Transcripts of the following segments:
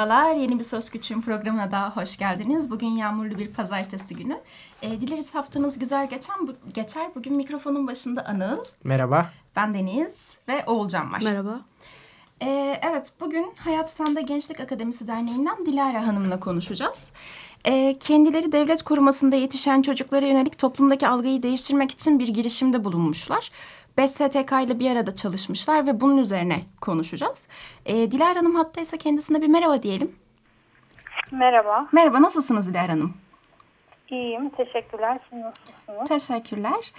Merhabalar, yeni bir Söz Küçüğün programına daha hoş geldiniz. Bugün yağmurlu bir pazartesi günü. E, dileriz haftanız güzel geçen, bu, geçer. Bugün mikrofonun başında Anıl. Merhaba. Ben Deniz ve Oğulcan var. Merhaba. E, evet, bugün Hayat Sende Gençlik Akademisi Derneği'nden Dilara Hanım'la konuşacağız. E, kendileri devlet korumasında yetişen çocuklara yönelik toplumdaki algıyı değiştirmek için bir girişimde bulunmuşlar. 5 STK ile bir arada çalışmışlar ve bunun üzerine konuşacağız. E, Dilara Hanım hattaysa kendisine bir merhaba diyelim. Merhaba. Merhaba, nasılsınız Dilara Hanım? İyiyim, teşekkürler. Siz nasılsınız? Teşekkürler.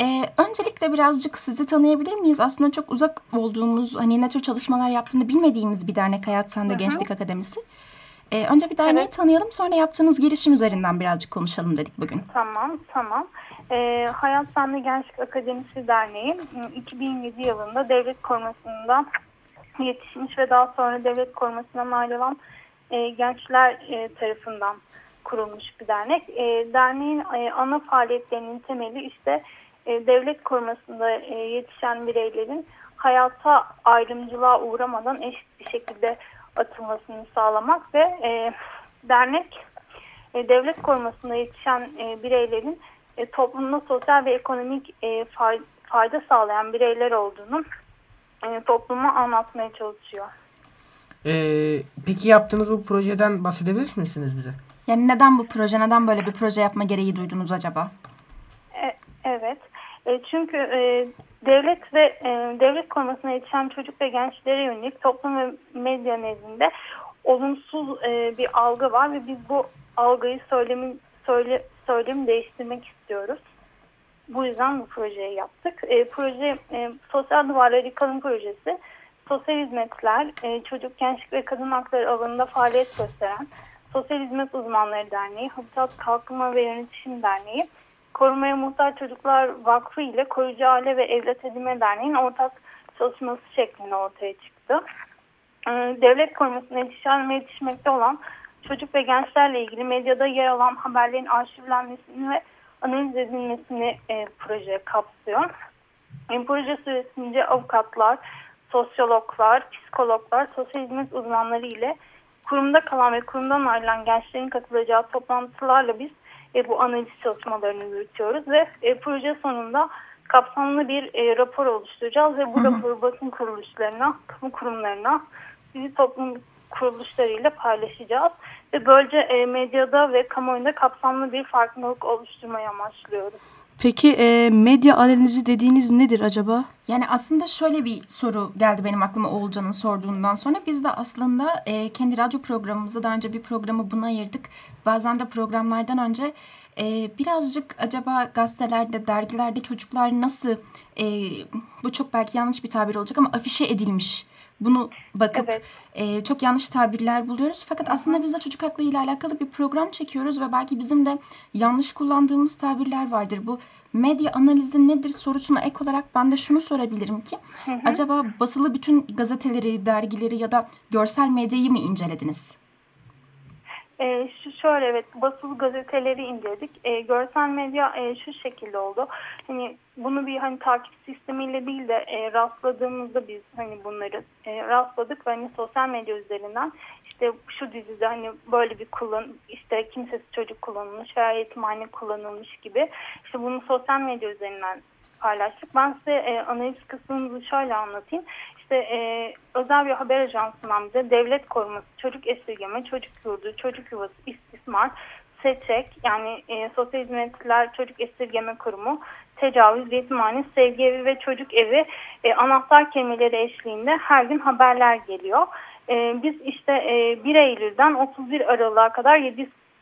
Ee, öncelikle birazcık sizi tanıyabilir miyiz? Aslında çok uzak olduğumuz, hani ne tür çalışmalar yaptığını bilmediğimiz bir dernek Hayat Sende Gençlik Akademisi. Ee, önce bir derneği Evet. tanıyalım, sonra yaptığınız girişim üzerinden birazcık konuşalım dedik bugün. Tamam, tamam. Ee, Hayat Sandı Gençlik Akademisi Derneği ıı, 2007 yılında devlet korumasında yetişmiş ve daha sonra devlet korumasından ayrılan e, gençler e, tarafından kurulmuş bir dernek. E, derneğin e, ana faaliyetlerinin temeli işte e, devlet korumasında e, yetişen bireylerin hayata ayrımcılığa uğramadan eşit bir şekilde atılmasını sağlamak ve e, dernek e, devlet korumasında yetişen e, bireylerin e, toplumda sosyal ve ekonomik e, fay- fayda sağlayan bireyler olduğunu e, topluma anlatmaya çalışıyor. Ee, peki yaptığınız bu projeden bahsedebilir misiniz bize? Yani neden bu proje, neden böyle bir proje yapma gereği duydunuz acaba? E, evet. E, çünkü e, devlet ve e, devlet korumasına yetişen çocuk ve gençlere yönelik toplum ve medya nezdinde olumsuz e, bir algı var ve biz bu algıyı söylemin söyle, söylemi değiştirmek istiyoruz. Bu yüzden bu projeyi yaptık. E, proje e, Sosyal Duvarları Yıkalım projesi sosyal hizmetler, e, çocuk, gençlik ve kadın hakları alanında faaliyet gösteren Sosyal Hizmet Uzmanları Derneği, Habitat Kalkınma ve Yönetişim Derneği, Korumaya Muhtaç Çocuklar Vakfı ile Koruyucu Aile ve Evlat Edinme Derneği'nin ortak çalışması şeklinde ortaya çıktı. Ee, Devlet korumasına yetişen ve yetişmekte olan çocuk ve gençlerle ilgili medyada yer alan haberlerin arşivlenmesini ve analiz edilmesini e, proje kapsıyor. E, proje süresince avukatlar, sosyologlar, psikologlar, sosyal hizmet uzmanları ile kurumda kalan ve kurumdan ayrılan gençlerin katılacağı toplantılarla biz e, bu analiz çalışmalarını yürütüyoruz ve e, proje sonunda kapsamlı bir e, rapor oluşturacağız ve bu raporu basın kuruluşlarına, kamu kurumlarına, sivil toplum kuruluşlarıyla paylaşacağız ve böylece e, medyada ve kamuoyunda kapsamlı bir farkındalık oluşturmayı amaçlıyoruz. Peki e, medya analizi dediğiniz nedir acaba? Yani aslında şöyle bir soru geldi benim aklıma Oğulcan'ın sorduğundan sonra. Biz de aslında e, kendi radyo programımızda daha önce bir programı buna ayırdık. Bazen de programlardan önce e, birazcık acaba gazetelerde, dergilerde çocuklar nasıl, e, bu çok belki yanlış bir tabir olacak ama afişe edilmiş. Bunu bakıp Evet. e, çok yanlış tabirler buluyoruz. Fakat aslında biz de çocuk hakları ile alakalı bir program çekiyoruz ve belki bizim de yanlış kullandığımız tabirler vardır. Bu medya analizi nedir sorusuna ek olarak ben de şunu sorabilirim ki acaba basılı bütün gazeteleri, dergileri ya da görsel medyayı mı incelediniz? E, şu şöyle evet basılı gazeteleri inceledik. E, görsel medya e, şu şekilde oldu. Hani bunu bir hani takip sistemiyle değil de e, rastladığımızda biz hani bunları e, rastladık ve hani sosyal medya üzerinden işte şu dizide hani böyle bir kullan işte kimsesiz çocuk kullanılmış veya yetimhane kullanılmış gibi işte bunu sosyal medya üzerinden paylaştık. Ben size e, analiz kısmını şöyle anlatayım. İşte e, özel bir haber ajansından bize devlet koruması, çocuk esirgeme, çocuk yurdu, çocuk yuvası, istismar, SEÇEK yani e, Sosyal Hizmetler Çocuk Esirgeme Kurumu, tecavüz, yetimhane, sevgi evi ve çocuk evi e, anahtar kelimeleri eşliğinde her gün haberler geliyor. E, biz işte e, 1 Eylül'den 31 Aralık'a kadar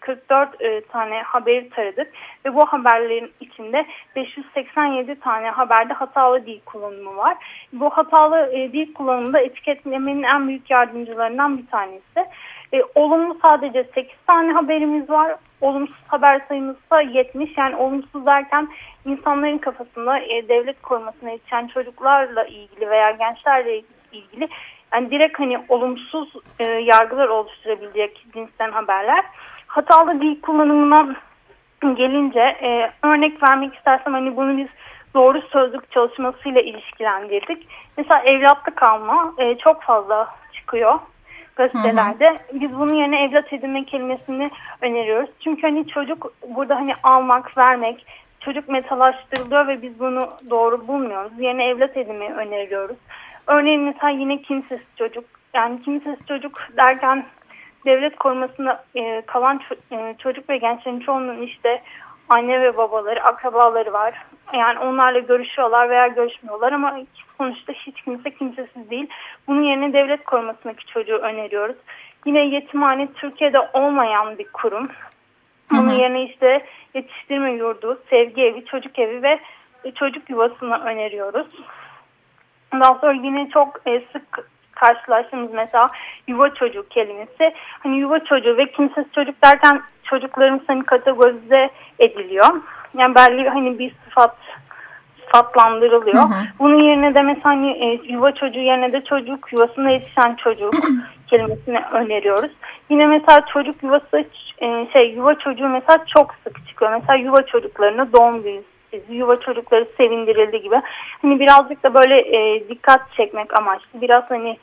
744 e, tane haberi taradık ve bu haberlerin içinde 587 tane haberde hatalı dil kullanımı var. Bu hatalı e, dil kullanımında etiketlemenin en büyük yardımcılarından bir tanesi. E, olumlu sadece 8 tane haberimiz var. Olumsuz haber sayımız ise 70. Yani olumsuz derken insanların kafasında e, devlet korumasına yetişen çocuklarla ilgili veya gençlerle ilgili yani direkt hani olumsuz e, yargılar oluşturabilecek cinsten haberler. Hatalı dil kullanımına gelince e, örnek vermek istersem hani bunu biz doğru sözlük çalışmasıyla ilişkilendirdik. Mesela evlatlık alma e, çok fazla çıkıyor gazetelerde. Hı hı. Biz bunun yerine evlat edinme kelimesini öneriyoruz. Çünkü hani çocuk burada hani almak, vermek, çocuk metalaştırılıyor ve biz bunu doğru bulmuyoruz. Yerine evlat edinmeyi öneriyoruz. Örneğin mesela yine kimsesiz çocuk. Yani kimsesiz çocuk derken devlet korumasında e, kalan e, çocuk ve gençlerin çoğunun işte anne ve babaları, akrabaları var. Yani onlarla görüşüyorlar veya görüşmüyorlar ama sonuçta hiç kimse kimsesiz değil. Bunun yerine devlet korumasındaki çocuğu öneriyoruz. Yine yetimhane Türkiye'de olmayan bir kurum. Bunun yerine işte yetiştirme yurdu, sevgi evi, çocuk evi ve çocuk yuvasını öneriyoruz. Daha sonra yine çok e, sık karşılaştığımız mesela yuva çocuğu kelimesi. Hani yuva çocuğu ve kimsesiz çocuk derken çocukların hani kategorize ediliyor. Yani belli hani bir sıfat sıfatlandırılıyor. Hı hı. Bunun yerine de mesela hani e, yuva çocuğu yerine de çocuk yuvasında yetişen çocuk kelimesini öneriyoruz. Yine mesela çocuk yuvası e, şey yuva çocuğu mesela çok sık çıkıyor. Mesela yuva çocuklarına doğum günü yuva çocukları sevindirildi gibi. Hani birazcık da böyle e, dikkat çekmek amaçlı. Biraz hani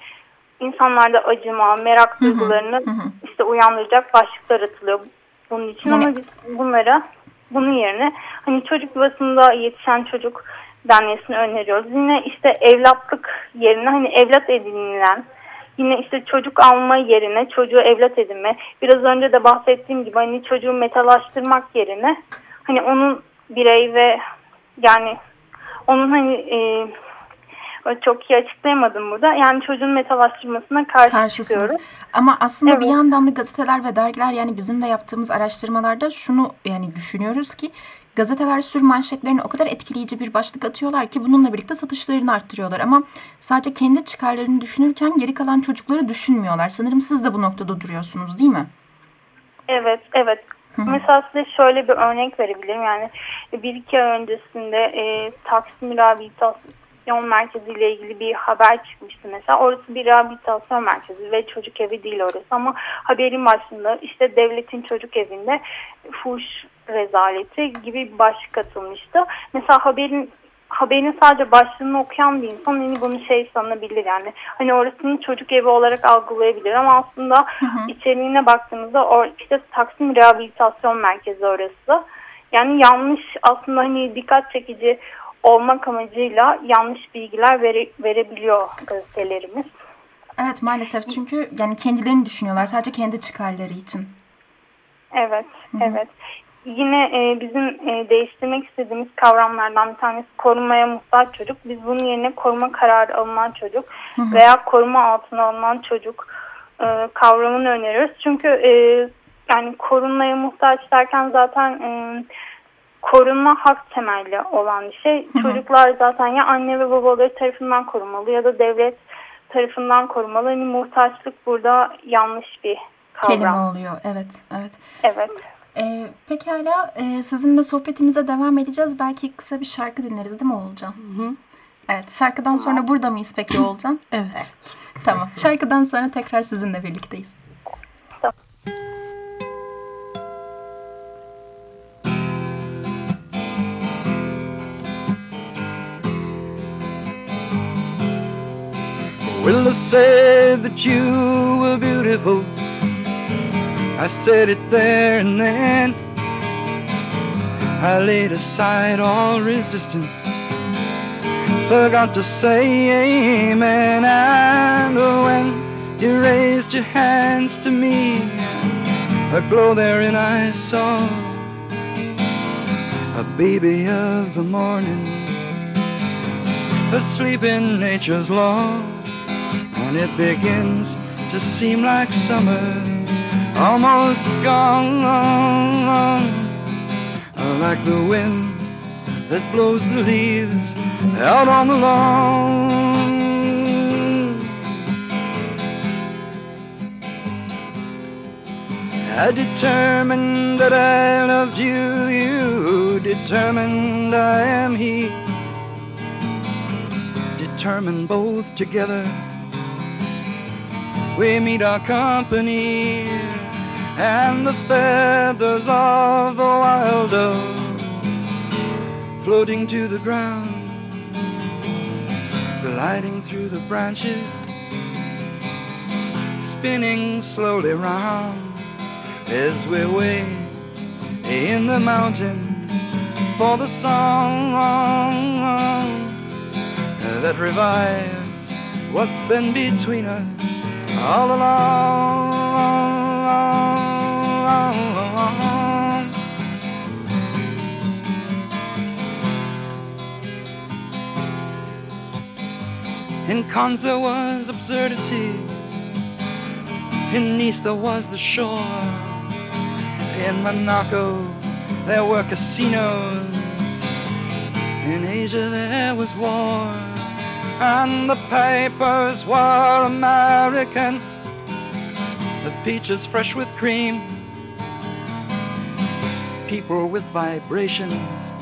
insanlarda acıma, merak duygularını hı hı. işte uyandıracak başlıklar atılıyor bunun için yani... ama biz bunlara bunun yerine hani çocuk yuvasında yetişen çocuk denmesini öneriyoruz. Yine işte evlatlık yerine hani evlat edinilen yine işte çocuk alma yerine çocuğu evlat edinme biraz önce de bahsettiğim gibi hani çocuğu metalaştırmak yerine hani onun birey ve yani onun hani e, çok iyi açıklayamadım burada. Yani çocuğun metalaştırmasına karşı Karşısınız. çıkıyoruz. Ama aslında evet. bir yandan da gazeteler ve dergiler yani bizim de yaptığımız araştırmalarda şunu yani düşünüyoruz ki gazeteler sür manşetlerine o kadar etkileyici bir başlık atıyorlar ki bununla birlikte satışlarını arttırıyorlar. Ama sadece kendi çıkarlarını düşünürken geri kalan çocukları düşünmüyorlar. Sanırım siz de bu noktada duruyorsunuz değil mi? Evet, evet. Hı hı. Mesela size şöyle bir örnek verebilirim. Yani bir iki ay öncesinde e, Taksim Rehabilitasyon Merkezi ile ilgili bir haber çıkmıştı mesela. Orası bir rehabilitasyon merkezi ve çocuk evi değil orası ama haberin başında işte devletin çocuk evinde fuş rezaleti gibi bir başlık atılmıştı. Mesela haberin haberin sadece başlığını okuyan bir insan hani bunu şey sanabilir yani. Hani orasının çocuk evi olarak algılayabilir ama aslında hı hı. içeriğine baktığımızda o işte Taksim Rehabilitasyon Merkezi orası. Yani yanlış aslında hani dikkat çekici olmak amacıyla yanlış bilgiler vere, verebiliyor gazetelerimiz. Evet maalesef çünkü yani kendilerini düşünüyorlar sadece kendi çıkarları için. Evet, Hı -hı. evet. Yine e, bizim e, değiştirmek istediğimiz kavramlardan bir tanesi korunmaya muhtaç çocuk. Biz bunun yerine koruma kararı alınan çocuk hı hı. veya koruma altına alınan çocuk e, kavramını öneriyoruz. Çünkü e, yani korunmaya muhtaç derken zaten e, korunma hak temelli olan bir şey. Hı hı. Çocuklar zaten ya anne ve babaları tarafından korumalı ya da devlet tarafından korumalı. Yani muhtaçlık burada yanlış bir kavram. Kelime oluyor. Evet, evet. Evet. Ee, pekala e, sizinle sohbetimize devam edeceğiz. Belki kısa bir şarkı dinleriz değil mi Oğulcan? Hı hı. Evet şarkıdan sonra burada mıyız peki Oğulcan? evet. evet. Tamam şarkıdan sonra tekrar sizinle birlikteyiz. Well, I said that you were beautiful I said it there and then. I laid aside all resistance. Forgot to say amen. And when you raised your hands to me, a glow therein I saw. A baby of the morning, asleep in nature's law. And it begins to seem like summer almost gone. Like the wind that blows the leaves out on the lawn. I determined that I loved you, you determined I am he. Determined both together, we meet our company, and the feathers of the wild dove floating to the ground, gliding through the branches, spinning slowly round as we wait in the mountains for the song that revives what's been between us all along. In Cannes there was absurdity, in Nice there was the shore, in Monaco there were casinos, in Asia there was war, and the papers were American, the peaches fresh with cream, people with vibrations,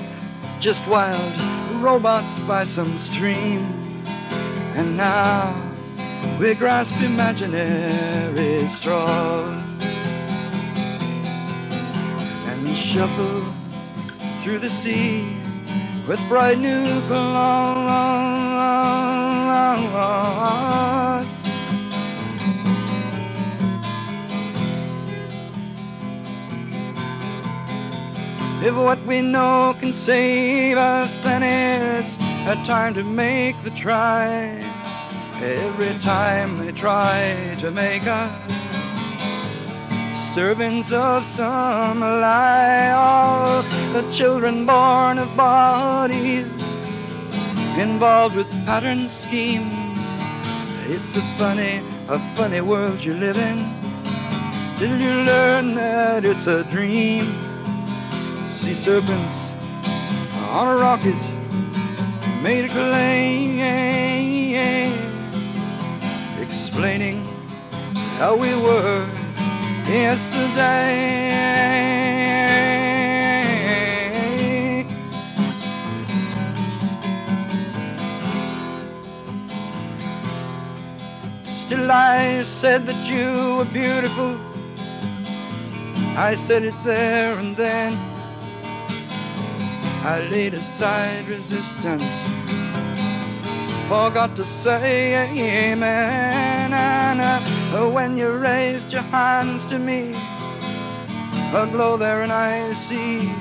just wild robots by some stream. And now we grasp imaginary straws and we shuffle through the sea with bright new clothes. If what we know can save us, then it's a time to make the try. Every time they try to make us servants of some lie, all the children born of bodies involved with pattern scheme. It's a funny, a funny world you live in till you learn that it's a dream. Sea serpents on a rocket made a claim explaining how we were yesterday. Still, I said that you were beautiful. I said it there and then. I laid aside resistance forgot to say amen. And uh, when you raised your hands to me, a glow there, and I see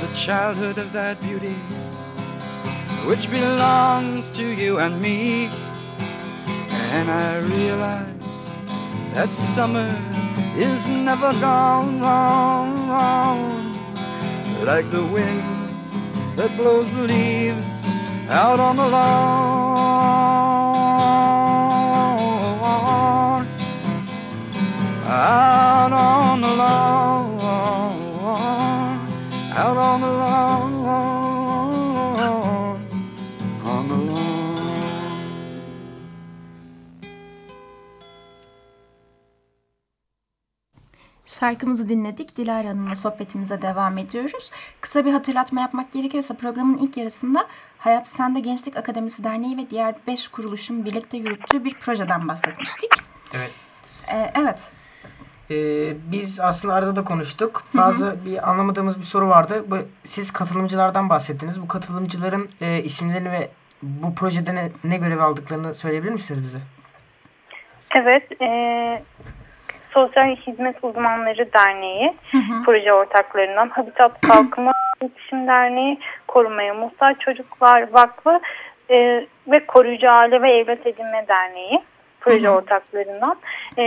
the childhood of that beauty which belongs to you and me. And I realize that summer is never gone, gone, gone, like the wind that blows the leaves out on the lawn, out on the lawn, Şarkımızı dinledik. Dilara Hanım'la sohbetimize devam ediyoruz. Kısa bir hatırlatma yapmak gerekirse programın ilk yarısında Hayat Sende Gençlik Akademisi Derneği ve diğer beş kuruluşun birlikte yürüttüğü bir projeden bahsetmiştik. Evet. Ee, evet. Ee, biz aslında arada da konuştuk. Bazı bir anlamadığımız bir soru vardı. Bu, siz katılımcılardan bahsettiniz. Bu katılımcıların e, isimlerini ve bu projede ne, ne görev aldıklarını söyleyebilir misiniz bize? Evet, e, Sosyal Hizmet Uzmanları Derneği, proje ortaklarından Habitat Kalkınma İletişim Derneği, Korumaya Muhtaç Çocuklar Vakfı e, ve Koruyucu Aile ve Evlat Edinme Derneği, proje ortaklarından. E,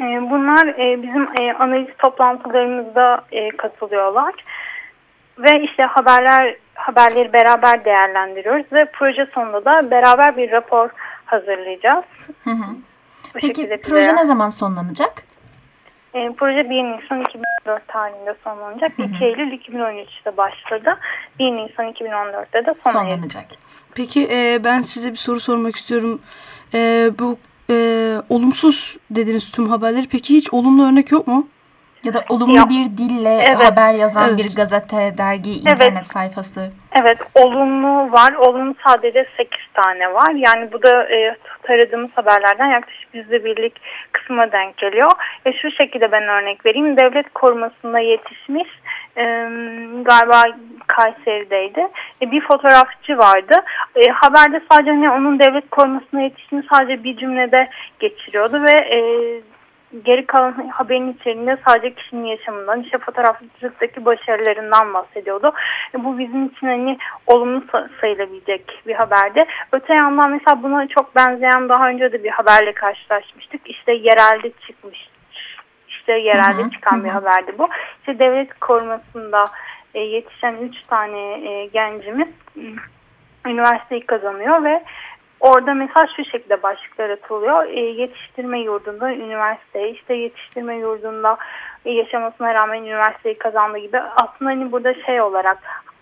e, bunlar e, bizim e, analiz toplantılarımızda e, katılıyorlar. Ve işte haberler haberleri beraber değerlendiriyoruz ve proje sonunda da beraber bir rapor hazırlayacağız. Hı hı. Bu Peki proje size- ne zaman sonlanacak? E, proje 1 Nisan 2014 tarihinde sonlanacak. 2 Eylül 2013'te başladı. 1 Nisan 2014'te de sona. Sonlanacak. Peki e, ben size bir soru sormak istiyorum. E, bu e, olumsuz dediniz tüm haberleri. Peki hiç olumlu örnek yok mu? Ya da olumlu Ya, bir dille evet. haber yazan Evet. bir gazete, dergi, Evet. internet sayfası. Evet, olumlu var. Olumlu sadece 8 tane var. Yani bu da e, taradığımız haberlerden yaklaşık yüzde birlik kısma denk geliyor. Ve şu şekilde ben örnek vereyim. Devlet korumasında yetişmiş e, galiba Kayseri'deydi. E, bir fotoğrafçı vardı. E, haberde sadece hani onun devlet korumasına yetiştiğini sadece bir cümlede geçiriyordu ve e, geri kalan haberin içerisinde sadece kişinin yaşamından, işte fotoğrafçılıktaki başarılarından bahsediyordu. E, Bu bizim için hani olumlu sa- sayılabilecek bir haberdi. Öte yandan mesela buna çok benzeyen daha önce de bir haberle karşılaşmıştık. İşte yerelde çıkmış. İşte yerelde Hı hı, çıkan hı bir haberdi bu. İşte devlet korumasında e, yetişen üç tane e, gencimiz üniversiteyi kazanıyor ve Orada mesela şu şekilde başlıklar atılıyor. E, yetiştirme yurdunda üniversite, işte yetiştirme yurdunda yaşamasına rağmen üniversiteyi kazandığı gibi. Aslında hani burada şey olarak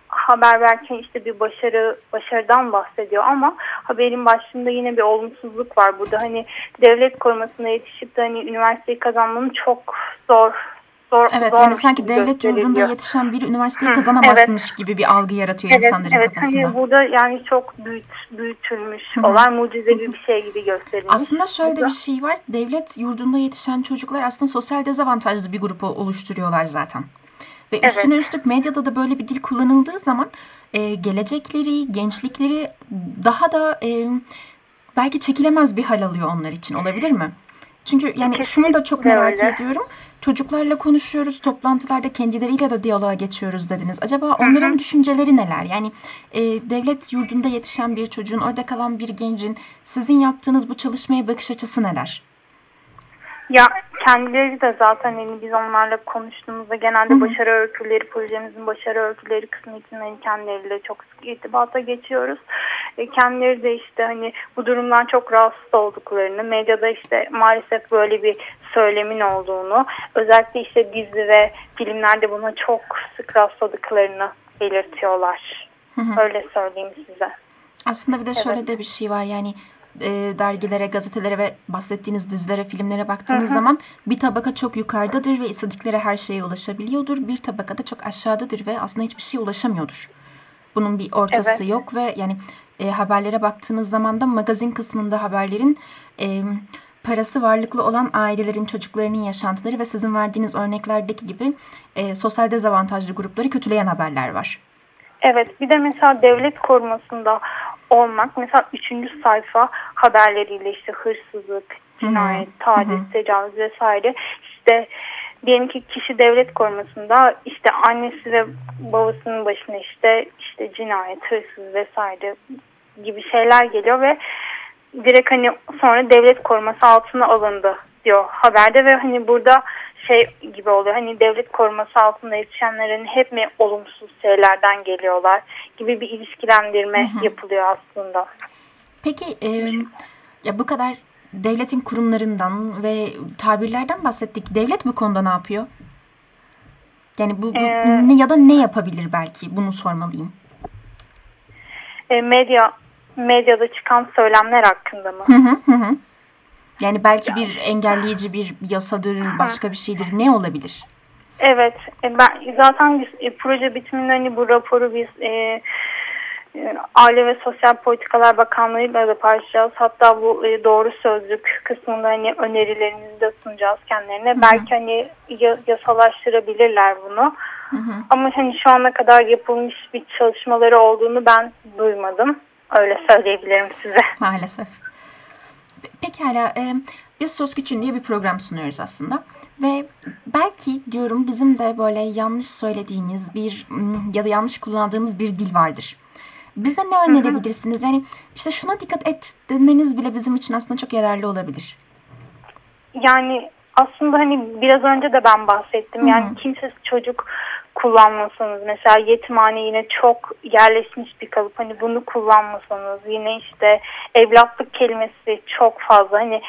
haber verirken işte bir başarı başarıdan bahsediyor ama haberin başlığında yine bir olumsuzluk var. Burada hani devlet korumasına yetişip de hani üniversiteyi kazanmanın çok zor zor Evet yani sanki gibi devlet yurdunda yetişen bir üniversiteyi kazanamazmış gibi bir algı yaratıyor Evet, insanların evet kafasında. hani burada yani çok büyüt, büyütülmüş Hı hı. olay mucizevi bir şey gibi gösterilmiş. Aslında şöyle de bir şey var. Devlet yurdunda yetişen çocuklar aslında sosyal dezavantajlı bir grup oluşturuyorlar zaten. Ve Evet. üstüne üstlük medyada da böyle bir dil kullanıldığı zaman e, gelecekleri, gençlikleri daha da e, belki çekilemez bir hal alıyor onlar için. Olabilir mi? Çünkü yani şunu da çok Kesinlikle merak öyle. ediyorum. Çocuklarla konuşuyoruz, toplantılarda kendileriyle de diyaloğa geçiyoruz dediniz. Acaba onların düşünceleri neler? Yani e, devlet yurdunda yetişen bir çocuğun, orada kalan bir gencin sizin yaptığınız bu çalışmaya bakış açısı neler? Ya kendileri de zaten hani biz onlarla konuştuğumuzda genelde başarı öyküleri, projemizin başarı öyküleri kısmı için hani kendileriyle çok sık irtibata geçiyoruz. E, kendileri de işte hani bu durumdan çok rahatsız olduklarını, medyada işte maalesef böyle bir söylemin olduğunu, özellikle işte dizi ve filmlerde buna çok sık rastladıklarını belirtiyorlar. Öyle söyleyeyim size. Aslında bir de şöyle Evet. de bir şey var yani e, dergilere, gazetelere ve bahsettiğiniz dizilere, filmlere baktığınız hı. zaman bir tabaka çok yukarıdadır ve istedikleri her şeye ulaşabiliyordur. Bir tabaka da çok aşağıdadır ve aslında hiçbir şeye ulaşamıyordur. Bunun bir ortası Evet. yok ve yani e, haberlere baktığınız zaman da magazin kısmında haberlerin e, parası varlıklı olan ailelerin çocuklarının yaşantıları ve sizin verdiğiniz örneklerdeki gibi e, sosyal dezavantajlı grupları kötüleyen haberler var. Evet bir de mesela devlet korumasında olmak. Mesela üçüncü sayfa haberleriyle işte hırsızlık, cinayet, taciz, tecavüz vesaire. İşte diyelim ki kişi devlet korumasında işte annesi ve babasının başına işte işte cinayet, hırsız vesaire gibi şeyler geliyor ve direkt hani sonra devlet koruması altına alındı diyor haberde ve hani burada şey gibi oluyor hani devlet koruması altında yetişenlerin hep mi olumsuz şeylerden geliyorlar gibi bir ilişkilendirme Hı hı. yapılıyor aslında. Peki e, ya bu kadar devletin kurumlarından ve tabirlerden bahsettik. Devlet bu konuda ne yapıyor? Yani bu, bu Ee, ne ya da ne yapabilir belki bunu sormalıyım. E, medya medyada çıkan söylemler hakkında mı? Hı hı hı. Hı. Yani belki bir engelleyici bir yasadır, başka bir şeydir. Ne olabilir? Evet, e, ben zaten biz, e, proje bitiminde hani bu raporu biz e, e, Aile ve Sosyal Politikalar Bakanlığı'yla da paylaşacağız. Hatta bu e, doğru sözlük kısmında hani önerilerimizi de sunacağız kendilerine. Belki hani ya- yasalaştırabilirler bunu. Hı hı. Ama hani şu ana kadar yapılmış bir çalışmaları olduğunu ben duymadım. Öyle söyleyebilirim size. Maalesef. Pe- Pekala. E, biz Söz Güçün diye bir program sunuyoruz aslında. Ve belki diyorum bizim de böyle yanlış söylediğimiz bir ya da yanlış kullandığımız bir dil vardır. Bize ne önerebilirsiniz? Yani işte şuna dikkat et demeniz bile bizim için aslında çok yararlı olabilir. Yani aslında hani biraz önce de ben bahsettim. Yani kimsesiz çocuk kullanmasanız mesela yetimhane yine çok yerleşmiş bir kalıp hani bunu kullanmasanız yine işte evlatlık kelimesi çok fazla hani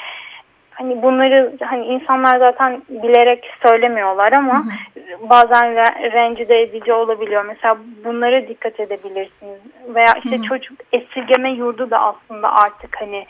hani bunları hani insanlar zaten bilerek söylemiyorlar ama bazen re- rencide edici olabiliyor. Mesela bunlara dikkat edebilirsiniz. Veya işte çocuk esirgeme yurdu da aslında artık hani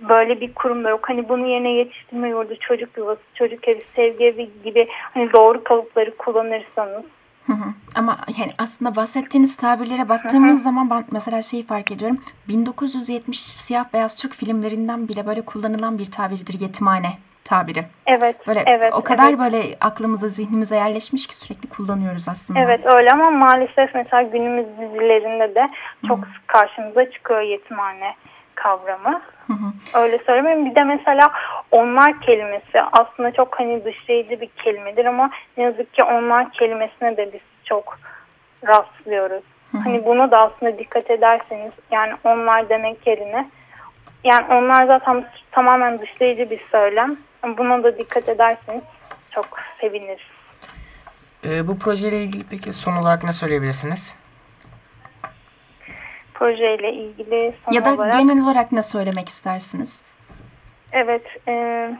böyle bir kurumda yok. Hani bunun yerine yetiştirme yurdu, çocuk yuvası, çocuk evi, sevgi evi gibi hani doğru kalıpları kullanırsanız Hı hı. Ama yani aslında bahsettiğiniz tabirlere baktığımız zaman ben mesela şeyi fark ediyorum. 1970 siyah beyaz Türk filmlerinden bile böyle kullanılan bir tabirdir yetimhane tabiri. Evet, Böyle evet. o kadar evet. böyle aklımıza zihnimize yerleşmiş ki sürekli kullanıyoruz aslında. Evet öyle ama maalesef mesela günümüz dizilerinde de çok sık karşımıza çıkıyor yetimhane kavramı. Hı hı. Öyle söyleyeyim. Bir de mesela onlar kelimesi aslında çok hani dışlayıcı bir kelimedir ama ne yazık ki onlar kelimesine de biz çok rastlıyoruz. Hani buna da aslında dikkat ederseniz yani onlar demek yerine yani onlar zaten tamamen dışlayıcı bir söylem. Buna da dikkat ederseniz çok seviniriz. Ee, bu projeyle ilgili peki son olarak ne söyleyebilirsiniz? Projeyle ilgili son Ya da olarak. genel olarak ne söylemek istersiniz? Evet, e,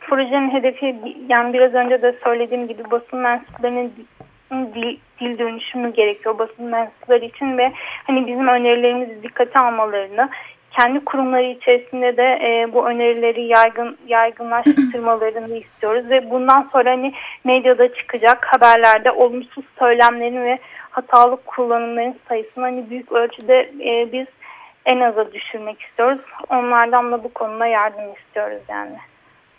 projenin hedefi yani biraz önce de söylediğim gibi basın mensuplarının dil, dil dönüşümü gerekiyor basın mensupları için ve hani bizim önerilerimizi dikkate almalarını, kendi kurumları içerisinde de e, bu önerileri yaygın yaygınlaştırmalarını istiyoruz ve bundan sonra hani medyada çıkacak haberlerde olumsuz söylemlerin ve hatalı kullanımların sayısını hani büyük ölçüde e, biz en aza düşürmek istiyoruz. Onlardan da bu konuda yardım istiyoruz yani.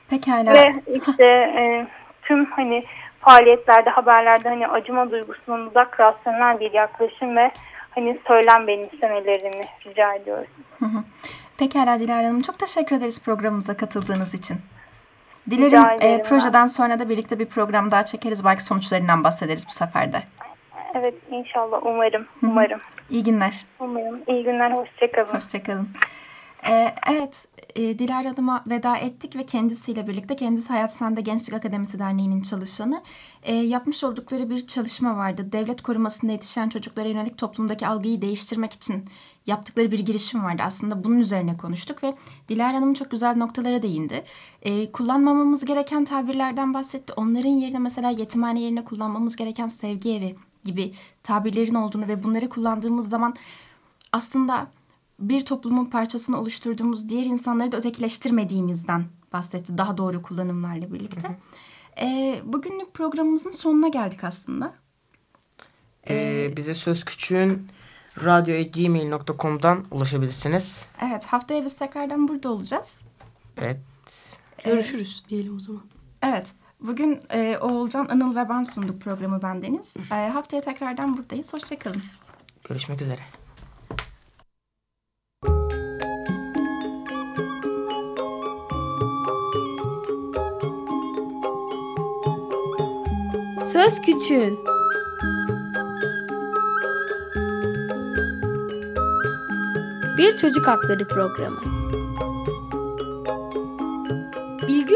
Pekala. Ve işte e, tüm hani faaliyetlerde, haberlerde hani acıma duygusundan uzak rasyonel bir yaklaşım ve hani söylem benimsemelerini rica ediyoruz. Hı hı. Pekala Dilara Hanım çok teşekkür ederiz programımıza katıldığınız için. Dilerim e, ben. projeden sonra da birlikte bir program daha çekeriz. Belki sonuçlarından bahsederiz bu sefer de. Evet inşallah umarım. Umarım. İyi günler. Umarım. İyi günler. Hoşçakalın. Hoşçakalın. Ee, evet, e, Dilara Hanım'a veda ettik ve kendisiyle birlikte kendisi Hayat Sende Gençlik Akademisi Derneği'nin çalışanı. E, yapmış oldukları bir çalışma vardı. Devlet korumasında yetişen çocuklara yönelik toplumdaki algıyı değiştirmek için yaptıkları bir girişim vardı. Aslında bunun üzerine konuştuk ve Dilara Hanım çok güzel noktalara değindi. E, kullanmamamız gereken tabirlerden bahsetti. Onların yerine mesela yetimhane yerine kullanmamız gereken sevgi evi gibi tabirlerin olduğunu ve bunları kullandığımız zaman aslında bir toplumun parçasını oluşturduğumuz diğer insanları da ötekileştirmediğimizden bahsetti daha doğru kullanımlarla birlikte. Ee, bugünlük programımızın sonuna geldik aslında. Ee, bize söz küçüğün radyo.gmail.com'dan ulaşabilirsiniz. Evet haftaya biz tekrardan burada olacağız. Evet. Görüşürüz diyelim o zaman. Evet bugün e, Oğulcan, Anıl ve ben sunduk programı bendeniz. E, haftaya tekrardan buradayız. Hoşçakalın. Görüşmek üzere. Söz Küçüğün Bir Çocuk Hakları Programı